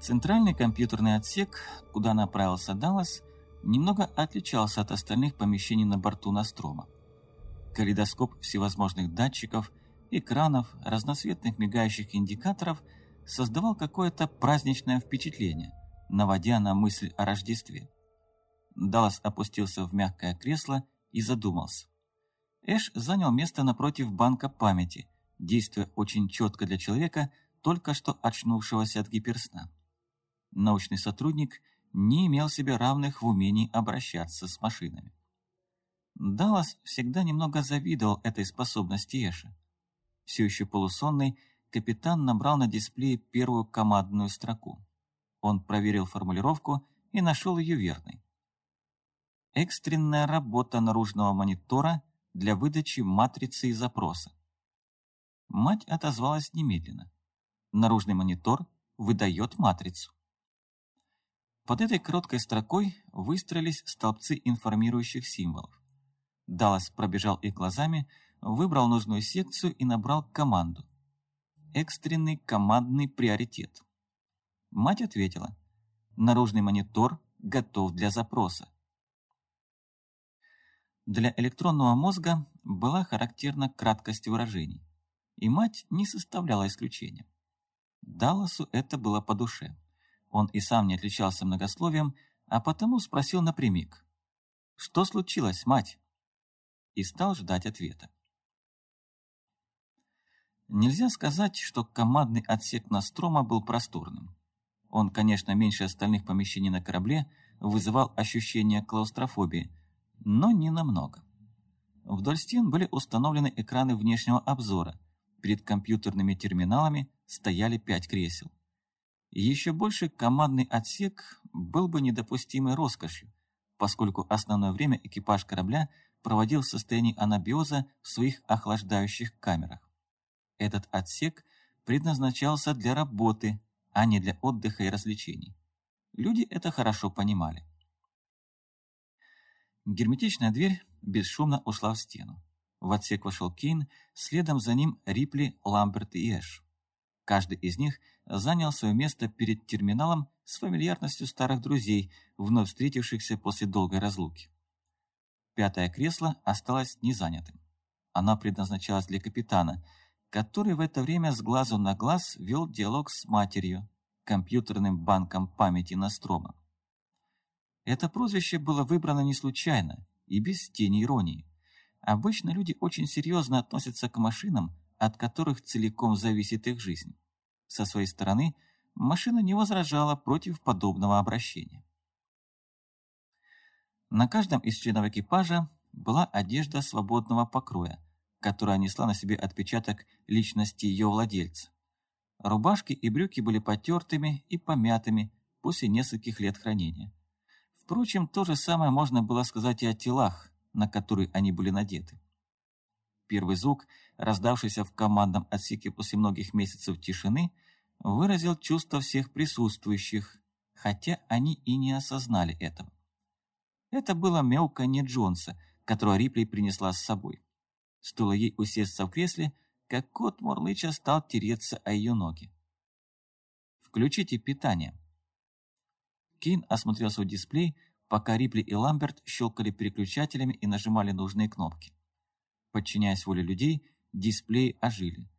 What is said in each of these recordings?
Центральный компьютерный отсек, куда направился Даллас, немного отличался от остальных помещений на борту Настрома. Калейдоскоп всевозможных датчиков, экранов, разноцветных мигающих индикаторов создавал какое-то праздничное впечатление, наводя на мысль о Рождестве. Даллас опустился в мягкое кресло и задумался. Эш занял место напротив банка памяти, действуя очень четко для человека, только что очнувшегося от гиперсна. Научный сотрудник не имел себе равных в умении обращаться с машинами. Даллас всегда немного завидовал этой способности Эша. Все еще полусонный, капитан набрал на дисплее первую командную строку. Он проверил формулировку и нашел ее верной. Экстренная работа наружного монитора для выдачи матрицы и запроса. Мать отозвалась немедленно. Наружный монитор выдает матрицу. Под этой короткой строкой выстроились столбцы информирующих символов. Даллас пробежал их глазами, выбрал нужную секцию и набрал команду. Экстренный командный приоритет. Мать ответила. Наружный монитор готов для запроса. Для электронного мозга была характерна краткость выражений, и мать не составляла исключения. Далласу это было по душе. Он и сам не отличался многословием, а потому спросил напрямик. «Что случилось, мать?» И стал ждать ответа. Нельзя сказать, что командный отсек Настрома был просторным. Он, конечно, меньше остальных помещений на корабле, вызывал ощущение клаустрофобии, но не намного. Вдоль стен были установлены экраны внешнего обзора. Перед компьютерными терминалами стояли пять кресел. Еще больше командный отсек был бы недопустимой роскошью, поскольку основное время экипаж корабля проводил в состоянии анабиоза в своих охлаждающих камерах. Этот отсек предназначался для работы, а не для отдыха и развлечений. Люди это хорошо понимали. Герметичная дверь бесшумно ушла в стену. В отсек вошел Кейн, следом за ним Рипли, Ламберт и Эш. Каждый из них занял свое место перед терминалом с фамильярностью старых друзей, вновь встретившихся после долгой разлуки. Пятое кресло осталось незанятым. Оно предназначалось для капитана, который в это время с глазу на глаз вел диалог с матерью, компьютерным банком памяти Настрома. Это прозвище было выбрано не случайно и без тени иронии. Обычно люди очень серьезно относятся к машинам, от которых целиком зависит их жизнь. Со своей стороны, машина не возражала против подобного обращения. На каждом из членов экипажа была одежда свободного покроя, которая несла на себе отпечаток личности ее владельца. Рубашки и брюки были потертыми и помятыми после нескольких лет хранения. Впрочем, то же самое можно было сказать и о телах, на которые они были надеты. Первый звук, раздавшийся в командном отсеке после многих месяцев тишины, выразил чувство всех присутствующих, хотя они и не осознали этого. Это было мяуканье Джонса, которое Рипли принесла с собой. Стоило ей усесться в кресле, как кот Морлыча стал тереться о ее ноги. «Включите питание». Кейн осмотрел свой дисплей, пока Рипли и Ламберт щелкали переключателями и нажимали нужные кнопки. Подчиняясь воле людей, дисплеи ожили.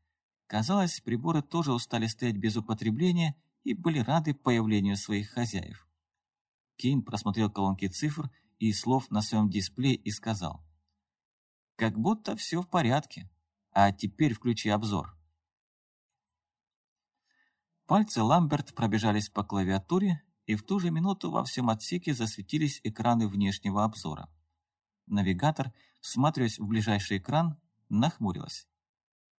Казалось, приборы тоже устали стоять без употребления и были рады появлению своих хозяев. Кейн просмотрел колонки цифр и слов на своем дисплее и сказал. «Как будто все в порядке. А теперь включи обзор». Пальцы Ламберт пробежались по клавиатуре, и в ту же минуту во всем отсеке засветились экраны внешнего обзора. Навигатор, всматриваясь в ближайший экран, нахмурилась.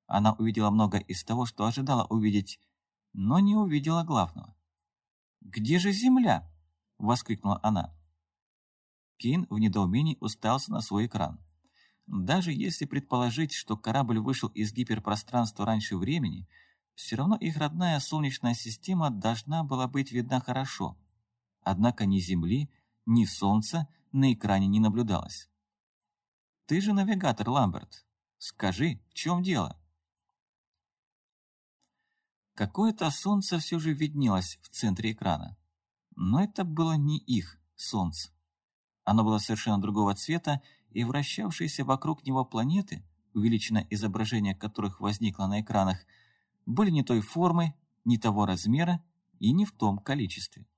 Она увидела много из того, что ожидала увидеть, но не увидела главного. «Где же Земля?» — воскликнула она. Кейн в недоумении уставился на свой экран. Даже если предположить, что корабль вышел из гиперпространства раньше времени, все равно их родная Солнечная система должна была быть видна хорошо. Однако ни Земли, ни Солнца на экране не наблюдалось. Ты же навигатор, Ламберт. Скажи, в чем дело? Какое-то солнце все же виднелось в центре экрана. Но это было не их солнце. Оно было совершенно другого цвета, и вращавшиеся вокруг него планеты, увеличенное изображение которых возникло на экранах, были не той формы, не того размера и не в том количестве.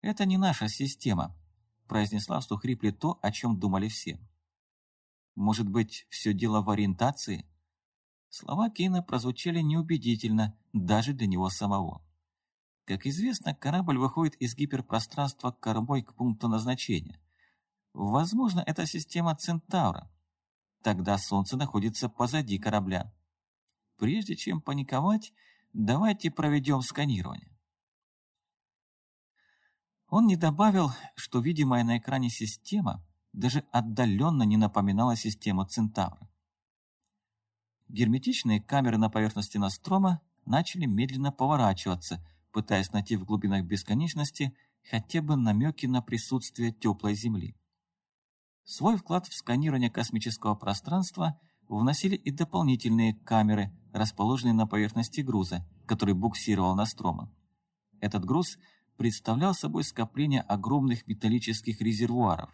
«Это не наша система», – произнесла вслух Рипли то, о чем думали все. «Может быть, все дело в ориентации?» Слова Кейна прозвучали неубедительно даже для него самого. Как известно, корабль выходит из гиперпространства кормой к пункту назначения. Возможно, это система Центавра. Тогда Солнце находится позади корабля. Прежде чем паниковать, давайте проведем сканирование. Он не добавил, что видимая на экране система даже отдаленно не напоминала систему Центавра. Герметичные камеры на поверхности Настрома начали медленно поворачиваться – пытаясь найти в глубинах бесконечности хотя бы намеки на присутствие теплой Земли. Свой вклад в сканирование космического пространства вносили и дополнительные камеры, расположенные на поверхности груза, который буксировал Настрома. Этот груз представлял собой скопление огромных металлических резервуаров.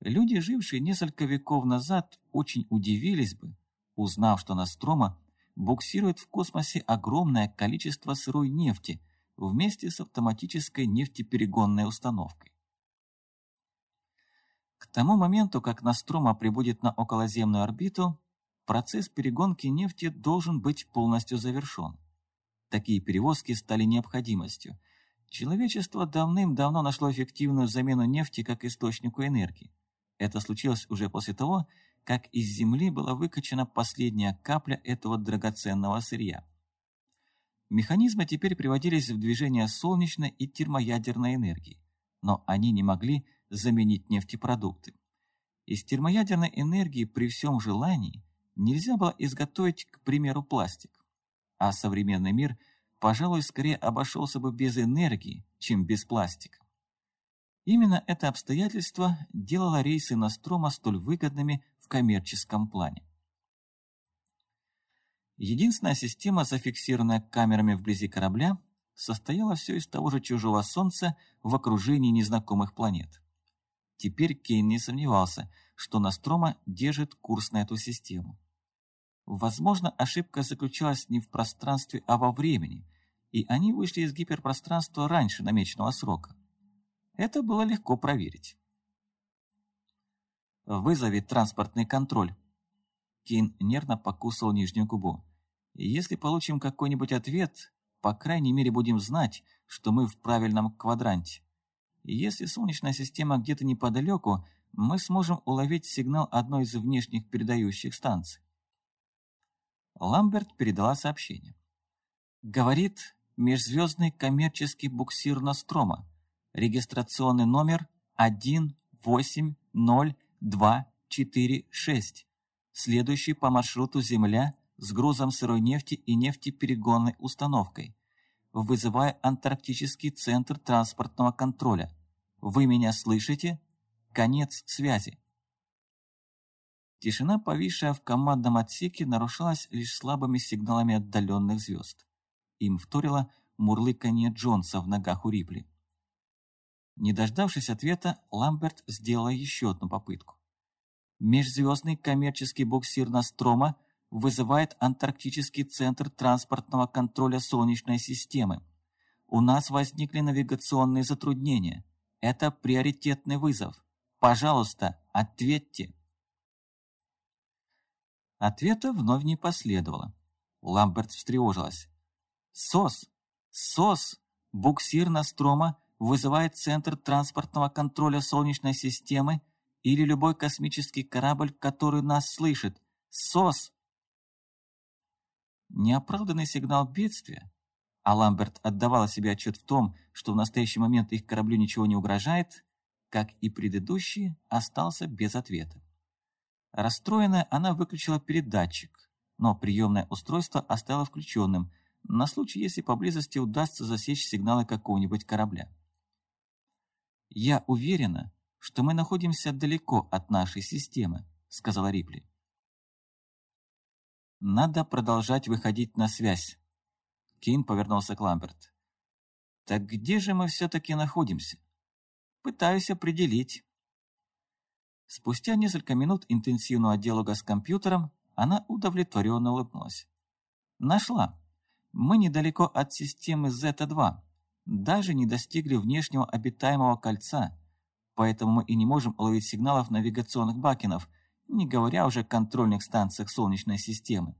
Люди, жившие несколько веков назад, очень удивились бы, узнав, что Настрома буксирует в космосе огромное количество сырой нефти вместе с автоматической нефтеперегонной установкой. К тому моменту, как Настрома прибудет на околоземную орбиту, процесс перегонки нефти должен быть полностью завершен. Такие перевозки стали необходимостью. Человечество давным-давно нашло эффективную замену нефти как источнику энергии. Это случилось уже после того, как из земли была выкачана последняя капля этого драгоценного сырья. Механизмы теперь приводились в движение солнечной и термоядерной энергии, но они не могли заменить нефтепродукты. Из термоядерной энергии при всем желании нельзя было изготовить, к примеру, пластик. А современный мир, пожалуй, скорее обошелся бы без энергии, чем без пластика. Именно это обстоятельство делало рейсы Настрома столь выгодными в коммерческом плане. Единственная система, зафиксированная камерами вблизи корабля, состояла все из того же чужого Солнца в окружении незнакомых планет. Теперь Кейн не сомневался, что Настрома держит курс на эту систему. Возможно, ошибка заключалась не в пространстве, а во времени, и они вышли из гиперпространства раньше намеченного срока. Это было легко проверить. Вызови транспортный контроль. Кейн нервно покусал нижнюю губу. Если получим какой-нибудь ответ, по крайней мере будем знать, что мы в правильном квадранте. Если Солнечная система где-то неподалеку, мы сможем уловить сигнал одной из внешних передающих станций. Ламберт передала сообщение. Говорит межзвездный коммерческий буксир Нострома. Регистрационный номер 180 246, следующий по маршруту Земля с грузом сырой нефти и нефтеперегонной установкой. Вызывая Антарктический центр транспортного контроля. Вы меня слышите? Конец связи. Тишина, повисшая в командном отсеке, нарушалась лишь слабыми сигналами отдаленных звезд. Им вторило мурлыканье Джонса в ногах у Рипли. Не дождавшись ответа, Ламберт сделала еще одну попытку. Межзвездный коммерческий буксир Настрома вызывает Антарктический центр транспортного контроля Солнечной системы. У нас возникли навигационные затруднения. Это приоритетный вызов. Пожалуйста, ответьте. Ответа вновь не последовало. Ламберт встревожилась. «СОС! СОС! Буксир Настрома вызывает Центр транспортного контроля Солнечной системы или любой космический корабль, который нас слышит. СОС!» Неоправданный сигнал бедствия, а Ламберт отдавала себе отчет в том, что в настоящий момент их кораблю ничего не угрожает, как и предыдущий, остался без ответа. Расстроенная, она выключила передатчик, но приемное устройство оставила включенным, на случай, если поблизости удастся засечь сигналы какого-нибудь корабля. «Я уверена, что мы находимся далеко от нашей системы», — сказала Рипли. «Надо продолжать выходить на связь. Кейн повернулся к Ламберт. «Так где же мы все-таки находимся?» «Пытаюсь определить». Спустя несколько минут интенсивного диалога с компьютером она удовлетворенно улыбнулась. «Нашла. Мы недалеко от системы Зета-2. Даже не достигли внешнего обитаемого кольца, поэтому мы и не можем уловить сигналов навигационных бакенов, не говоря уже о контрольных станциях Солнечной системы.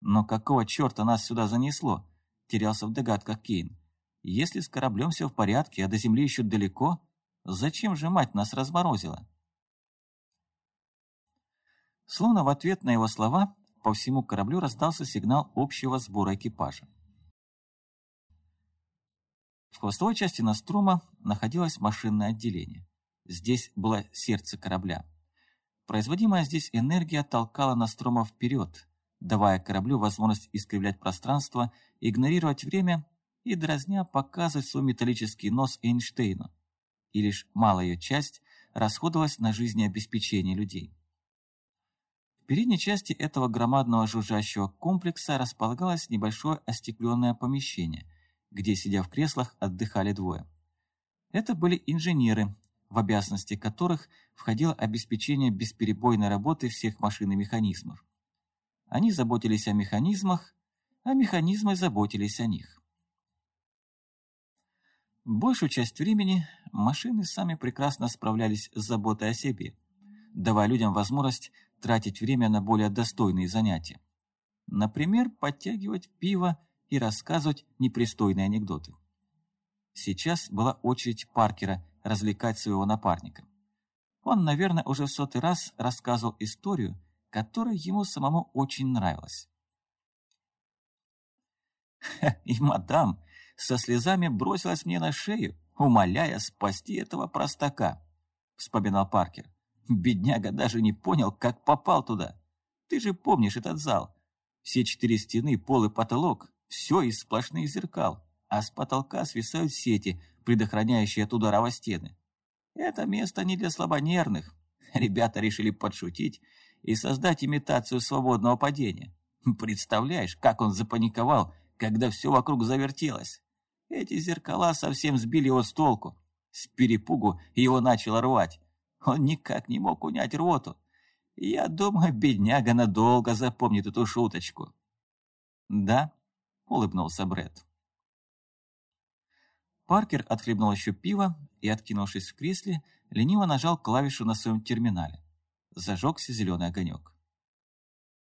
«Но какого черта нас сюда занесло?» – терялся в догадках Кейн. «Если с кораблем все в порядке, а до Земли еще далеко, зачем же мать нас разморозила?» Словно в ответ на его слова по всему кораблю раздался сигнал общего сбора экипажа. В хвостовой части Настрома находилось машинное отделение. Здесь было сердце корабля. Производимая здесь энергия толкала Настрома вперед, давая кораблю возможность искривлять пространство, игнорировать время и, дразня, показывать свой металлический нос Эйнштейну. И лишь малая ее часть расходовалась на жизнеобеспечение людей. В передней части этого громадного жужжащего комплекса располагалось небольшое остекленное помещение, где, сидя в креслах, отдыхали двое. Это были инженеры, в обязанности которых входило обеспечение бесперебойной работы всех машин и механизмов. Они заботились о механизмах, а механизмы заботились о них. Большую часть времени машины сами прекрасно справлялись с заботой о себе, давая людям возможность тратить время на более достойные занятия. Например, подтягивать пиво и рассказывать непристойные анекдоты. Сейчас была очередь Паркера развлекать своего напарника. Он, наверное, уже в сотый раз рассказывал историю, которая ему самому очень нравилась. И мадам со слезами бросилась мне на шею, умоляя спасти этого простака, вспоминал Паркер. Бедняга даже не понял, как попал туда. Ты же помнишь этот зал. Все четыре стены, пол и потолок, все из сплошных зеркал, а с потолка свисают сети, предохраняющие от удара стены. Это место не для слабонервных. Ребята решили подшутить и создать имитацию свободного падения. Представляешь, как он запаниковал, когда все вокруг завертелось. Эти зеркала совсем сбили его с толку. С перепугу его начало рвать. Он никак не мог унять рвоту. Я думаю, бедняга надолго запомнит эту шуточку. «Да», — улыбнулся Брэд. Паркер отхлебнул еще пиво и, откинувшись в кресле, лениво нажал клавишу на своем терминале зажегся зеленый огонек.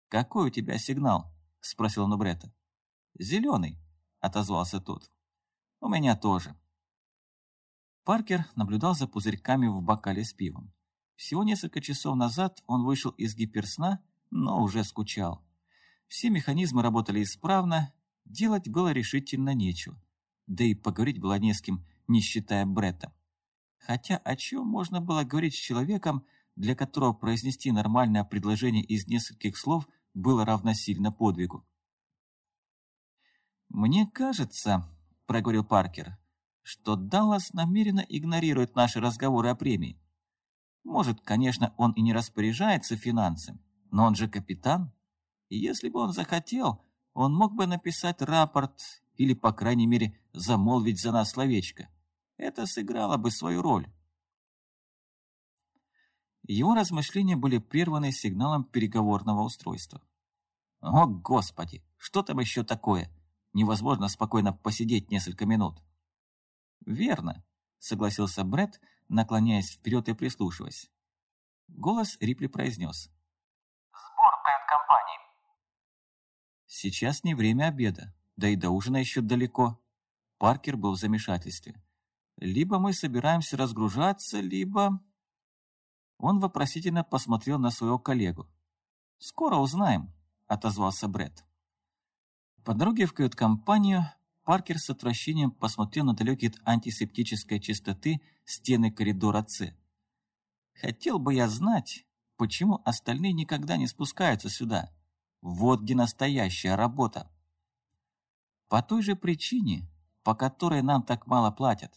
«Какой у тебя сигнал?» – спросил он у Бретта. «Зеленый», – отозвался тот. «У меня тоже». Паркер наблюдал за пузырьками в бокале с пивом. Всего несколько часов назад он вышел из гиперсна, но уже скучал. Все механизмы работали исправно, делать было решительно нечего. Да и поговорить было не с кем, не считая Бретта. Хотя о чем можно было говорить с человеком, для которого произнести нормальное предложение из нескольких слов было равносильно подвигу. «Мне кажется, — проговорил Паркер, — что Даллас намеренно игнорирует наши разговоры о премии. Может, конечно, он и не распоряжается финансами, но он же капитан. И если бы он захотел, он мог бы написать рапорт или, по крайней мере, замолвить за нас словечко. Это сыграло бы свою роль. Его размышления были прерваны сигналом переговорного устройства. «О, Господи! Что там еще такое? Невозможно спокойно посидеть несколько минут». «Верно», — согласился Бред, наклоняясь вперед и прислушиваясь. Голос Рипли произнес. «Сейчас не время обеда, да и до ужина еще далеко». Паркер был в замешательстве. «Либо мы собираемся разгружаться, либо...» Он вопросительно посмотрел на своего коллегу. «Скоро узнаем», — отозвался Бред. По дороге в кают-компанию Паркер с отвращением посмотрел на далекие от антисептической чистоты стены коридора С. «Хотел бы я знать, почему остальные никогда не спускаются сюда. Вот где настоящая работа». «По той же причине, по которой нам так мало платят».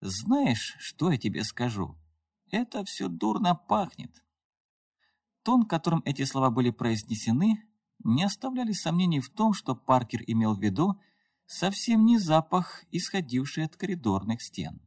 «Знаешь, что я тебе скажу?» Это все дурно пахнет. Тон, которым эти слова были произнесены, не оставляли сомнений в том, что Паркер имел в виду совсем не запах, исходивший от коридорных стен.